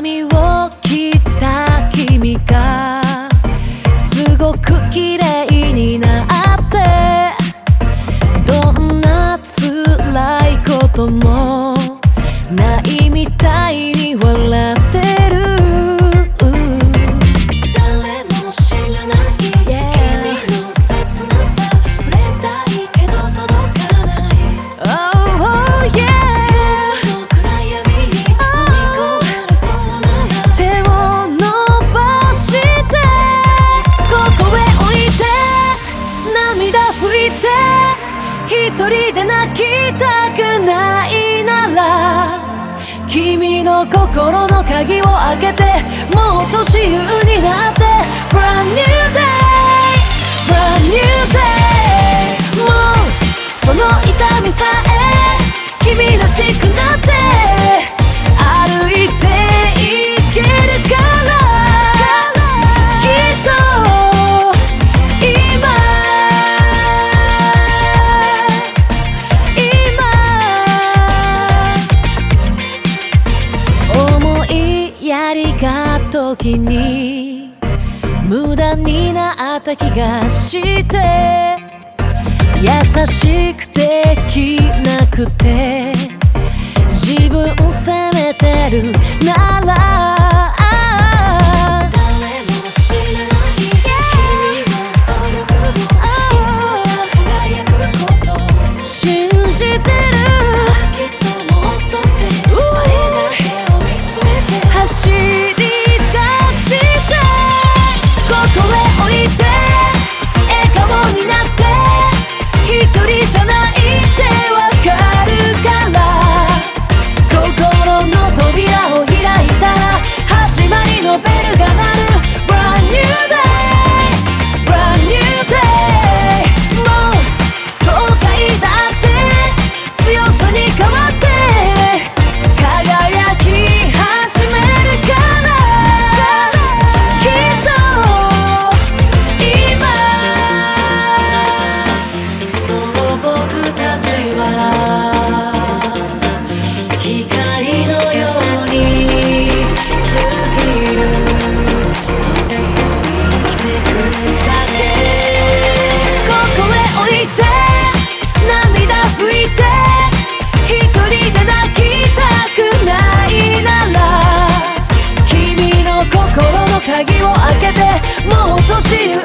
髪を切った君がすごく綺麗になってどんな辛いこともないみたいに笑ってして一人で泣きたくないなら君の心の鍵を開けてもう年上になって Brand new day Brand new day もうその痛みさえ君らしく光が時に無駄になった気がして。優しくてきなくて。自分責めてるなら。鍵を開けてもう年上